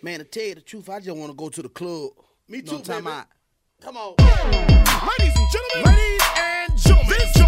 Man, to tell you the truth, I just want to go to the club. Me too, no, baby. Come on. Ladies and gentlemen. Ladies and gentlemen.